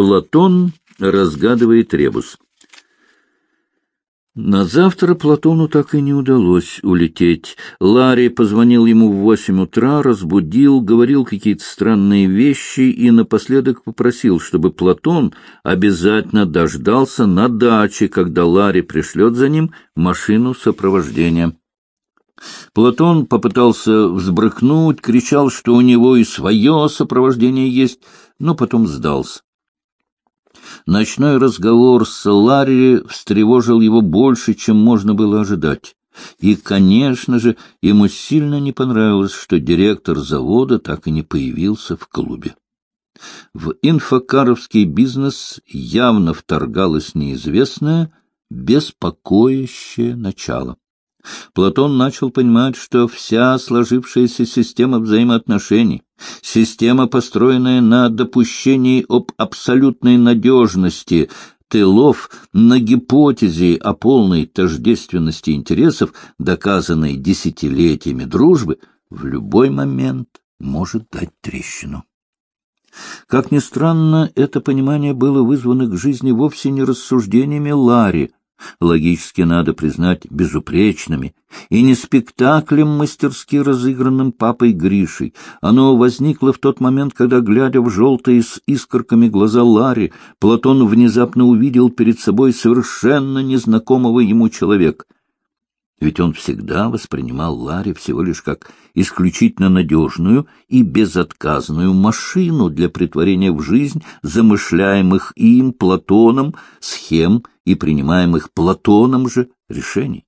Платон разгадывает ребус. На завтра Платону так и не удалось улететь. Ларри позвонил ему в восемь утра, разбудил, говорил какие-то странные вещи и напоследок попросил, чтобы Платон обязательно дождался на даче, когда Ларри пришлет за ним машину сопровождения. Платон попытался взбрыкнуть, кричал, что у него и свое сопровождение есть, но потом сдался. Ночной разговор с Ларри встревожил его больше, чем можно было ожидать. И, конечно же, ему сильно не понравилось, что директор завода так и не появился в клубе. В инфокаровский бизнес явно вторгалось неизвестное, беспокоящее начало. Платон начал понимать, что вся сложившаяся система взаимоотношений, система, построенная на допущении об абсолютной надежности тылов, на гипотезе о полной тождественности интересов, доказанной десятилетиями дружбы, в любой момент может дать трещину. Как ни странно, это понимание было вызвано к жизни вовсе не рассуждениями Ларри, логически надо признать безупречными, и не спектаклем, мастерски разыгранным папой Гришей. Оно возникло в тот момент, когда, глядя в желтые с искорками глаза Ларри, Платон внезапно увидел перед собой совершенно незнакомого ему человека — ведь он всегда воспринимал Ларри всего лишь как исключительно надежную и безотказную машину для притворения в жизнь замышляемых им Платоном схем и принимаемых Платоном же решений.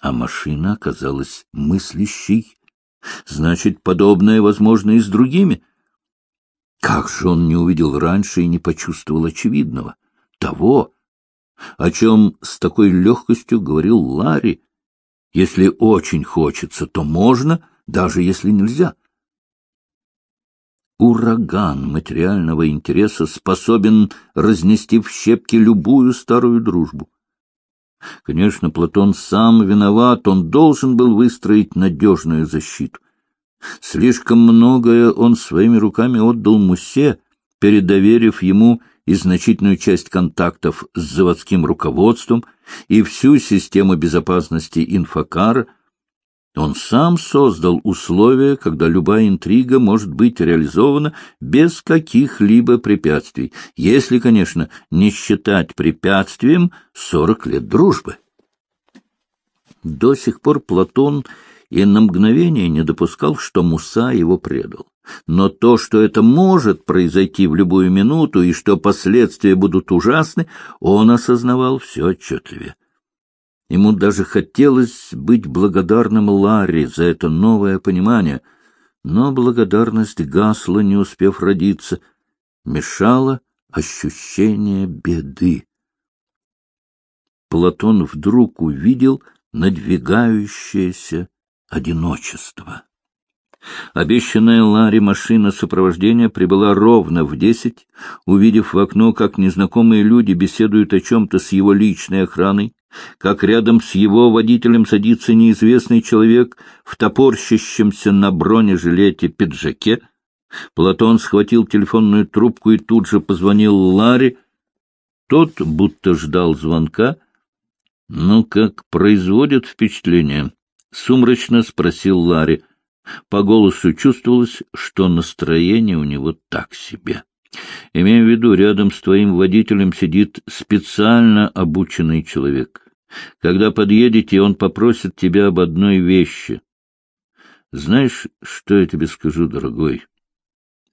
А машина оказалась мыслящей. Значит, подобное возможно и с другими. Как же он не увидел раньше и не почувствовал очевидного? Того, о чем с такой легкостью говорил Ларри. Если очень хочется, то можно, даже если нельзя. Ураган материального интереса способен разнести в щепки любую старую дружбу. Конечно, Платон сам виноват, он должен был выстроить надежную защиту. Слишком многое он своими руками отдал Мусе, передоверив ему и значительную часть контактов с заводским руководством и всю систему безопасности инфокара, он сам создал условия, когда любая интрига может быть реализована без каких-либо препятствий, если, конечно, не считать препятствием сорок лет дружбы. До сих пор Платон и на мгновение не допускал, что Муса его предал. Но то, что это может произойти в любую минуту и что последствия будут ужасны, он осознавал все отчетливее. Ему даже хотелось быть благодарным Ларри за это новое понимание, но благодарность гасла, не успев родиться, мешала ощущение беды. Платон вдруг увидел надвигающееся одиночество. Обещанная Ларри машина сопровождения прибыла ровно в десять, увидев в окно, как незнакомые люди беседуют о чем-то с его личной охраной, как рядом с его водителем садится неизвестный человек в топорщащемся на бронежилете пиджаке. Платон схватил телефонную трубку и тут же позвонил Ларе. Тот будто ждал звонка. — Ну, как производит впечатление? — сумрачно спросил Ларри. По голосу чувствовалось, что настроение у него так себе. Имею в виду, рядом с твоим водителем сидит специально обученный человек. Когда подъедете, он попросит тебя об одной вещи. Знаешь, что я тебе скажу, дорогой?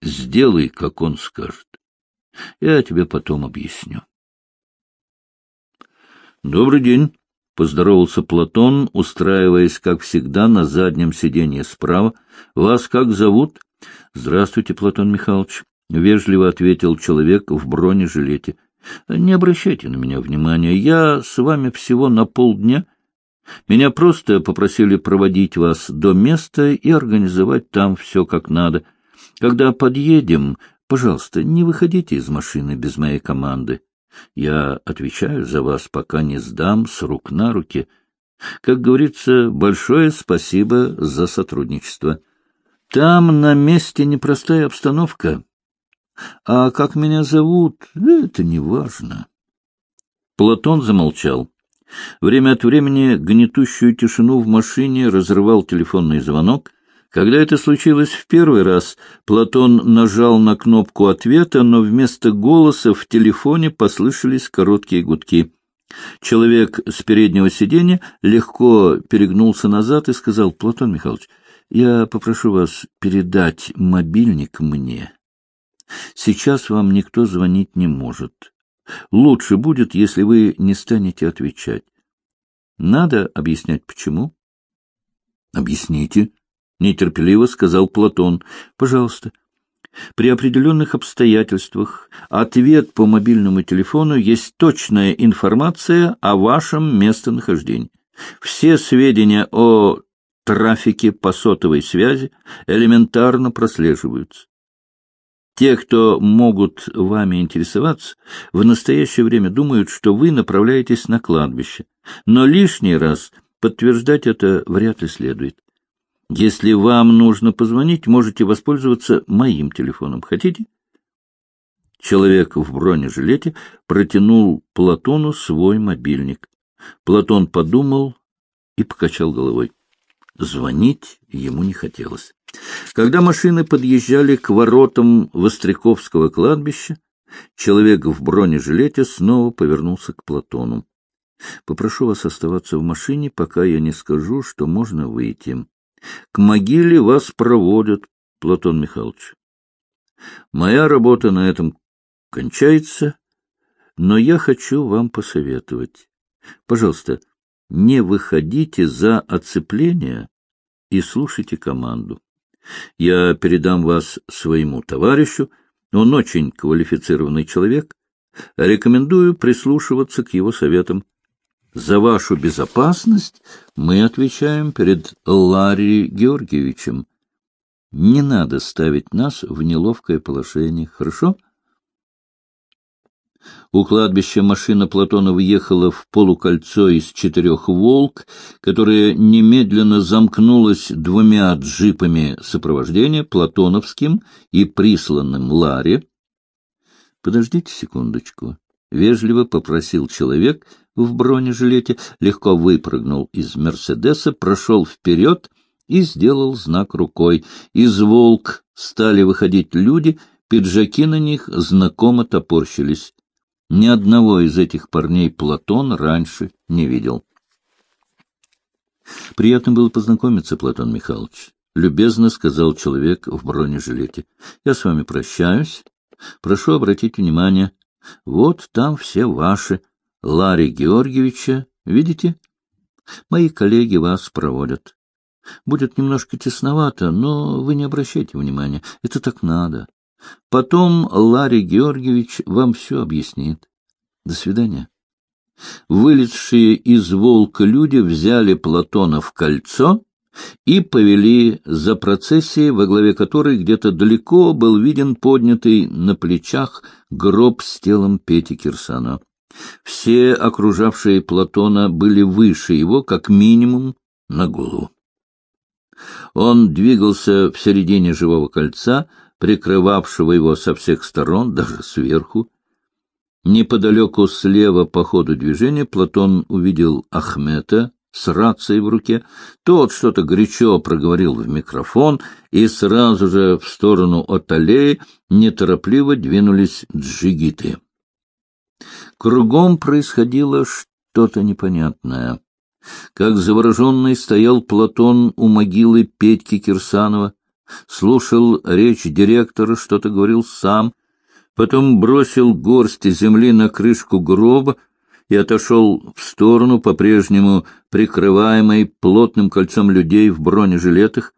Сделай, как он скажет. Я тебе потом объясню. Добрый день. — поздоровался Платон, устраиваясь, как всегда, на заднем сиденье справа. — Вас как зовут? — Здравствуйте, Платон Михайлович, — вежливо ответил человек в бронежилете. — Не обращайте на меня внимания. Я с вами всего на полдня. Меня просто попросили проводить вас до места и организовать там все как надо. Когда подъедем, пожалуйста, не выходите из машины без моей команды. Я отвечаю за вас, пока не сдам с рук на руки. Как говорится, большое спасибо за сотрудничество. Там на месте непростая обстановка. А как меня зовут, это не важно. Платон замолчал. Время от времени гнетущую тишину в машине разрывал телефонный звонок. Когда это случилось в первый раз, Платон нажал на кнопку ответа, но вместо голоса в телефоне послышались короткие гудки. Человек с переднего сиденья легко перегнулся назад и сказал, — Платон Михайлович, я попрошу вас передать мобильник мне. Сейчас вам никто звонить не может. Лучше будет, если вы не станете отвечать. Надо объяснять, почему? — Объясните, — нетерпеливо сказал Платон. — Пожалуйста. При определенных обстоятельствах ответ по мобильному телефону есть точная информация о вашем местонахождении. Все сведения о трафике по сотовой связи элементарно прослеживаются. Те, кто могут вами интересоваться, в настоящее время думают, что вы направляетесь на кладбище, но лишний раз подтверждать это вряд ли следует. Если вам нужно позвонить, можете воспользоваться моим телефоном. Хотите? Человек в бронежилете протянул Платону свой мобильник. Платон подумал и покачал головой. Звонить ему не хотелось. Когда машины подъезжали к воротам Востряковского кладбища, человек в бронежилете снова повернулся к Платону. — Попрошу вас оставаться в машине, пока я не скажу, что можно выйти. К могиле вас проводят, Платон Михайлович. Моя работа на этом кончается, но я хочу вам посоветовать. Пожалуйста, не выходите за оцепление и слушайте команду. Я передам вас своему товарищу, он очень квалифицированный человек. Рекомендую прислушиваться к его советам. За вашу безопасность мы отвечаем перед Ларри Георгиевичем. Не надо ставить нас в неловкое положение, хорошо? — у кладбища машина Платона въехала в полукольцо из четырех «Волк», которое немедленно замкнулось двумя джипами сопровождения, Платоновским и присланным Ларе. — Подождите секундочку, — вежливо попросил человек в бронежилете, легко выпрыгнул из «Мерседеса», прошел вперед и сделал знак рукой. Из «Волк» стали выходить люди, пиджаки на них знакомо топорщились. Ни одного из этих парней Платон раньше не видел. — Приятно было познакомиться, Платон Михайлович, — любезно сказал человек в бронежилете. — Я с вами прощаюсь. Прошу обратить внимание. Вот там все ваши. Ларри Георгиевича, видите? Мои коллеги вас проводят. Будет немножко тесновато, но вы не обращайте внимания. Это так надо. Потом Ларри Георгиевич вам все объяснит. До свидания. Вылезшие из волка люди взяли Платона в кольцо и повели за процессией, во главе которой где-то далеко был виден поднятый на плечах гроб с телом Пети Кирсана. Все окружавшие Платона были выше его, как минимум, на голову. Он двигался в середине живого кольца, прикрывавшего его со всех сторон, даже сверху. Неподалеку слева по ходу движения Платон увидел Ахмета с рацией в руке. Тот что-то горячо проговорил в микрофон, и сразу же в сторону от аллеи неторопливо двинулись джигиты. Кругом происходило что-то непонятное. Как завороженный стоял Платон у могилы Петьки Кирсанова, слушал речь директора, что-то говорил сам, потом бросил горсть земли на крышку гроба и отошел в сторону, по-прежнему прикрываемой плотным кольцом людей в бронежилетах.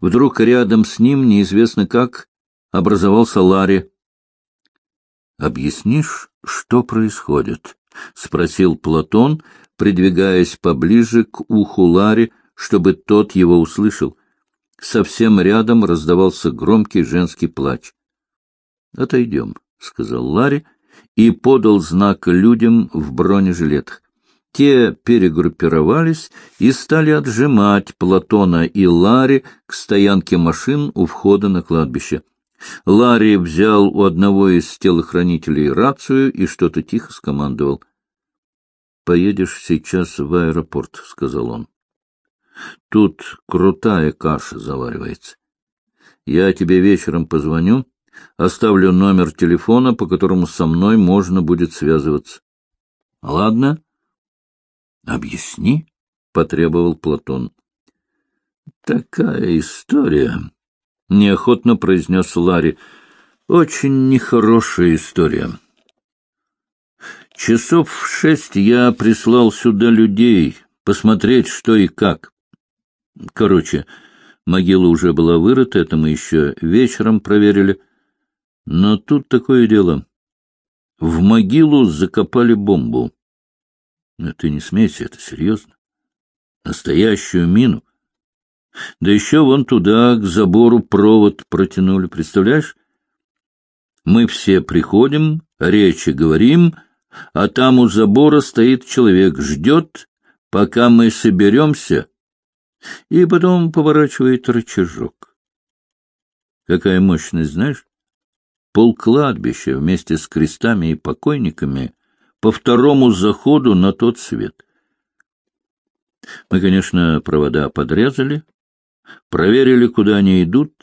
Вдруг рядом с ним, неизвестно как, образовался Ларри. — Объяснишь, что происходит? — спросил Платон, придвигаясь поближе к уху Ларри, чтобы тот его услышал. Совсем рядом раздавался громкий женский плач. — Отойдем, — сказал Ларри и подал знак людям в бронежилетах. Те перегруппировались и стали отжимать Платона и Ларри к стоянке машин у входа на кладбище. Ларри взял у одного из телохранителей рацию и что-то тихо скомандовал. — Поедешь сейчас в аэропорт, — сказал он. — Тут крутая каша заваривается. Я тебе вечером позвоню, оставлю номер телефона, по которому со мной можно будет связываться. — Ладно? — Объясни, — потребовал Платон. — Такая история, — неохотно произнес Ларри. — Очень нехорошая история. Часов в шесть я прислал сюда людей посмотреть, что и как. Короче, могила уже была вырыта, это мы еще вечером проверили. Но тут такое дело. В могилу закопали бомбу. Но ты не смейся, это серьезно. Настоящую мину. Да еще вон туда, к забору, провод протянули, представляешь? Мы все приходим, речи говорим, а там у забора стоит человек, ждет, пока мы соберемся, и потом поворачивает рычажок. Какая мощность, знаешь? Пол кладбища вместе с крестами и покойниками по второму заходу на тот свет. Мы, конечно, провода подрезали, проверили, куда они идут,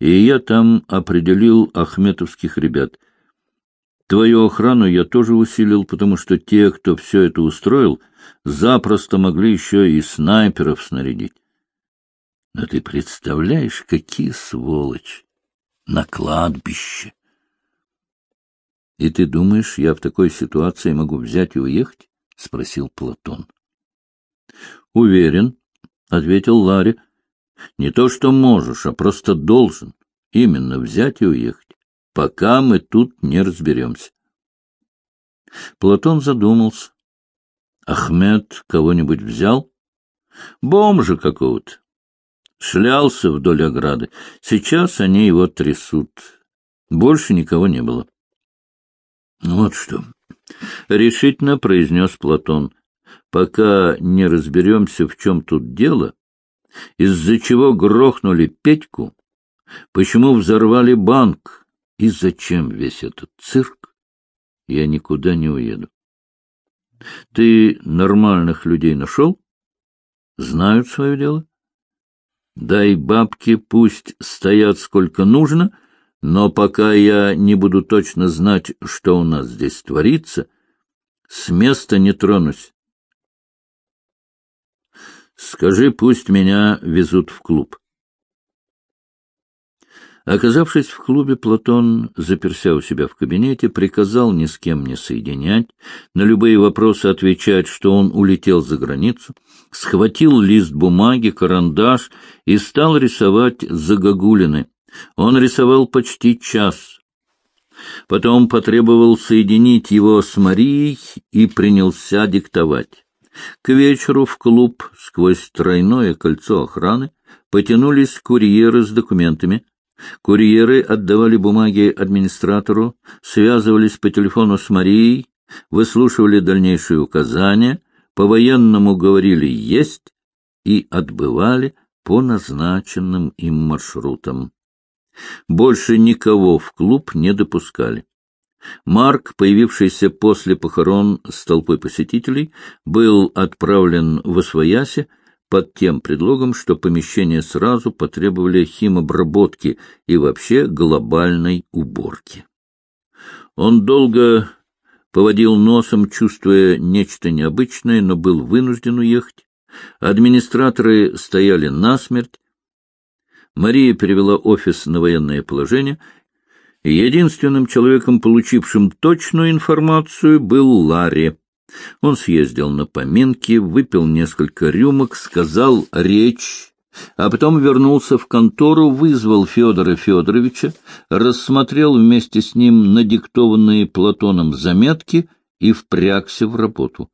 и я там определил ахметовских ребят. Твою охрану я тоже усилил, потому что те, кто все это устроил, запросто могли еще и снайперов снарядить. Но ты представляешь, какие сволочь на кладбище! И ты думаешь, я в такой ситуации могу взять и уехать? — спросил Платон. — Уверен, — ответил Ларри. — Не то, что можешь, а просто должен именно взять и уехать, пока мы тут не разберемся. Платон задумался. Ахмед кого-нибудь взял? Бомжа какого-то. Шлялся вдоль ограды. Сейчас они его трясут. Больше никого не было. — Вот что, — решительно произнес Платон пока не разберемся, в чем тут дело, из-за чего грохнули Петьку, почему взорвали банк и зачем весь этот цирк, я никуда не уеду. Ты нормальных людей нашел? Знают свое дело? Дай бабки, пусть стоят сколько нужно, но пока я не буду точно знать, что у нас здесь творится, с места не тронусь. Скажи, пусть меня везут в клуб. Оказавшись в клубе, Платон, заперся у себя в кабинете, приказал ни с кем не соединять, на любые вопросы отвечать, что он улетел за границу, схватил лист бумаги, карандаш и стал рисовать загогулины. Он рисовал почти час. Потом потребовал соединить его с Марией и принялся диктовать. К вечеру в клуб сквозь тройное кольцо охраны потянулись курьеры с документами. Курьеры отдавали бумаги администратору, связывались по телефону с Марией, выслушивали дальнейшие указания, по-военному говорили «есть» и отбывали по назначенным им маршрутам. Больше никого в клуб не допускали. Марк, появившийся после похорон с толпой посетителей, был отправлен в Освояси под тем предлогом, что помещения сразу потребовали химобработки и вообще глобальной уборки. Он долго поводил носом, чувствуя нечто необычное, но был вынужден уехать. Администраторы стояли насмерть. Мария перевела офис на военное положение — Единственным человеком, получившим точную информацию, был Ларри. Он съездил на поминки, выпил несколько рюмок, сказал речь, а потом вернулся в контору, вызвал Федора Федоровича, рассмотрел вместе с ним надиктованные Платоном заметки и впрягся в работу.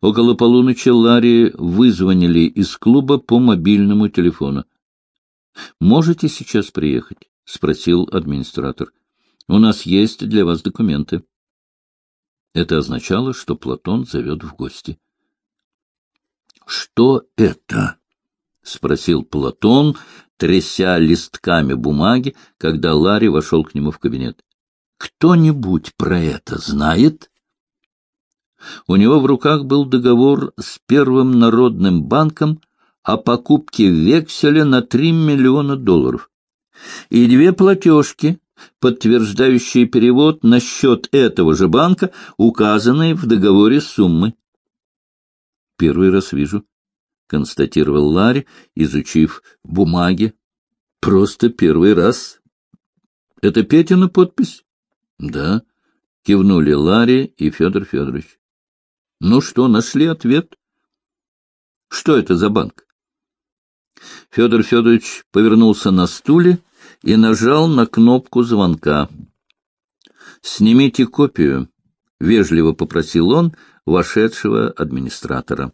Около полуночи Ларри вызвонили из клуба по мобильному телефону. «Можете сейчас приехать?» — спросил администратор. — У нас есть для вас документы. Это означало, что Платон зовет в гости. — Что это? — спросил Платон, тряся листками бумаги, когда Ларри вошел к нему в кабинет. «Кто-нибудь про это знает?» У него в руках был договор с Первым народным банком о покупке векселя на три миллиона долларов и две платежки, подтверждающие перевод на счет этого же банка, указанные в договоре суммы. — Первый раз вижу, — констатировал Ларри, изучив бумаги. — Просто первый раз. — Это Петина подпись? — Да, — кивнули Ларри и Федор Федорович. — Ну что, нашли ответ? — Что это за банк? Федор Федорович повернулся на стуле и нажал на кнопку звонка. «Снимите копию», — вежливо попросил он вошедшего администратора.